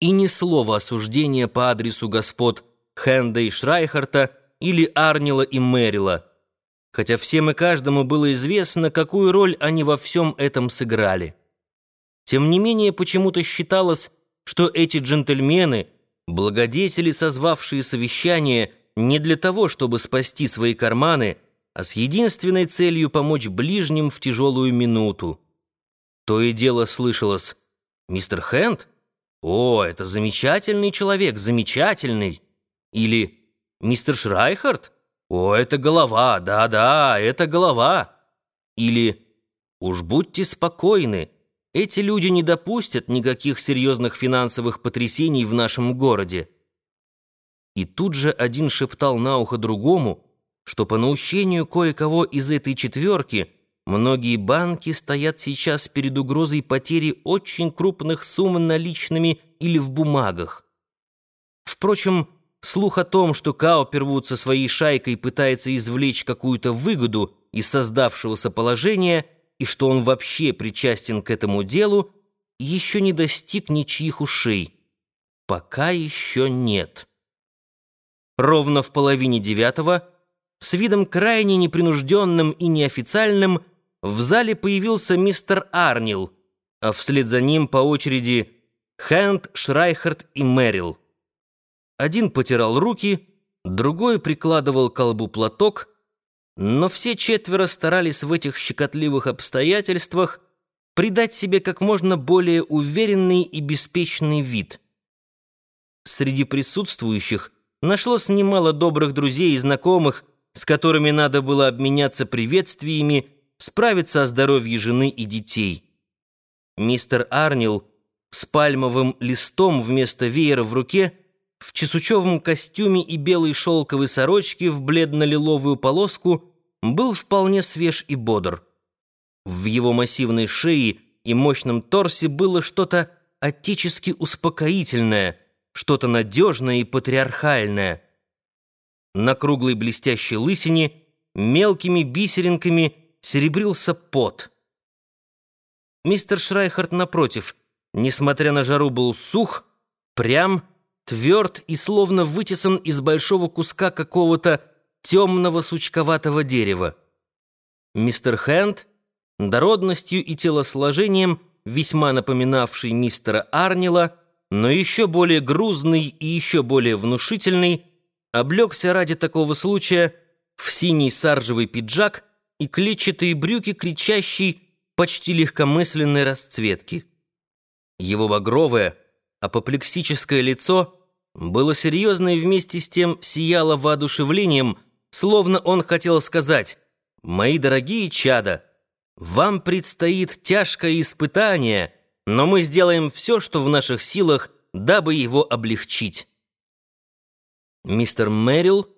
и ни слова осуждения по адресу господ Хенда и Шрайхарта или Арнила и Мэрила, хотя всем и каждому было известно, какую роль они во всем этом сыграли. Тем не менее, почему-то считалось, что эти джентльмены, благодетели, созвавшие совещание не для того, чтобы спасти свои карманы, а с единственной целью помочь ближним в тяжелую минуту. То и дело слышалось «Мистер Хэнд? О, это замечательный человек, замечательный!» Или «Мистер Шрайхард? О, это голова, да-да, это голова!» Или «Уж будьте спокойны, эти люди не допустят никаких серьезных финансовых потрясений в нашем городе». И тут же один шептал на ухо другому, что по наущению кое-кого из этой четверки многие банки стоят сейчас перед угрозой потери очень крупных сумм наличными или в бумагах. Впрочем, слух о том, что Каупервуд со своей шайкой пытается извлечь какую-то выгоду из создавшегося положения и что он вообще причастен к этому делу, еще не достиг ничьих ушей. Пока еще нет. Ровно в половине девятого с видом крайне непринужденным и неофициальным в зале появился мистер Арнил, а вслед за ним по очереди Хэнд, Шрайхард и Мэрил. Один потирал руки, другой прикладывал к колбу платок, но все четверо старались в этих щекотливых обстоятельствах придать себе как можно более уверенный и беспечный вид. Среди присутствующих нашлось немало добрых друзей и знакомых, с которыми надо было обменяться приветствиями, справиться о здоровье жены и детей. Мистер Арнил с пальмовым листом вместо веера в руке, в чесучевом костюме и белой шелковой сорочке в бледно-лиловую полоску был вполне свеж и бодр. В его массивной шее и мощном торсе было что-то отечески успокоительное, что-то надежное и патриархальное — на круглой блестящей лысине мелкими бисеринками серебрился пот. Мистер Шрайхард, напротив, несмотря на жару, был сух, прям, тверд и словно вытесан из большого куска какого-то темного сучковатого дерева. Мистер Хэнд, дородностью и телосложением, весьма напоминавший мистера Арнила, но еще более грузный и еще более внушительный, облегся ради такого случая в синий саржевый пиджак и клетчатые брюки, кричащей почти легкомысленной расцветки. Его багровое, апоплексическое лицо было серьезно и вместе с тем сияло воодушевлением, словно он хотел сказать «Мои дорогие чада, вам предстоит тяжкое испытание, но мы сделаем все, что в наших силах, дабы его облегчить». Мистер Мэрил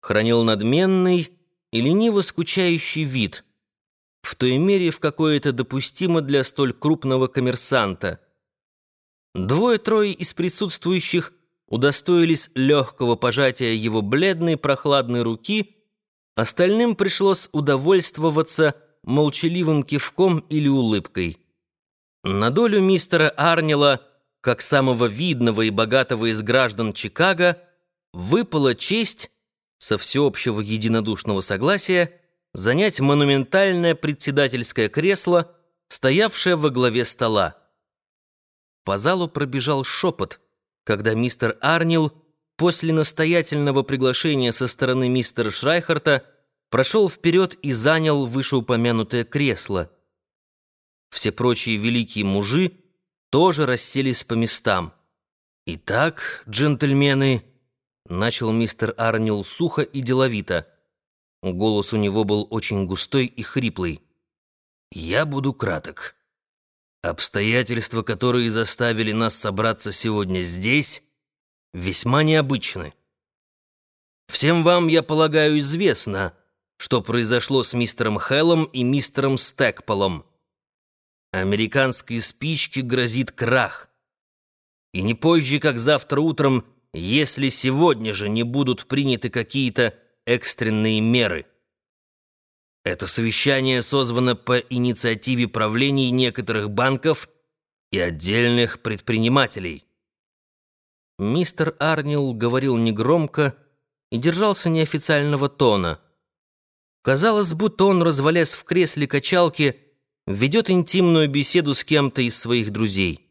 хранил надменный и лениво скучающий вид, в той мере, в какой это допустимо для столь крупного коммерсанта. Двое-трое из присутствующих удостоились легкого пожатия его бледной прохладной руки, остальным пришлось удовольствоваться молчаливым кивком или улыбкой. На долю мистера Арнила, как самого видного и богатого из граждан Чикаго, выпала честь со всеобщего единодушного согласия занять монументальное председательское кресло, стоявшее во главе стола. По залу пробежал шепот, когда мистер Арнил после настоятельного приглашения со стороны мистера Шрайхарта прошел вперед и занял вышеупомянутое кресло. Все прочие великие мужи тоже расселись по местам. «Итак, джентльмены...» Начал мистер Арнил сухо и деловито. Голос у него был очень густой и хриплый. «Я буду краток. Обстоятельства, которые заставили нас собраться сегодня здесь, весьма необычны. Всем вам, я полагаю, известно, что произошло с мистером Хеллом и мистером Стэкполом. Американской спичке грозит крах. И не позже, как завтра утром, если сегодня же не будут приняты какие-то экстренные меры. Это совещание созвано по инициативе правлений некоторых банков и отдельных предпринимателей. Мистер Арнил говорил негромко и держался неофициального тона. Казалось, будто он, развалясь в кресле качалки, ведет интимную беседу с кем-то из своих друзей.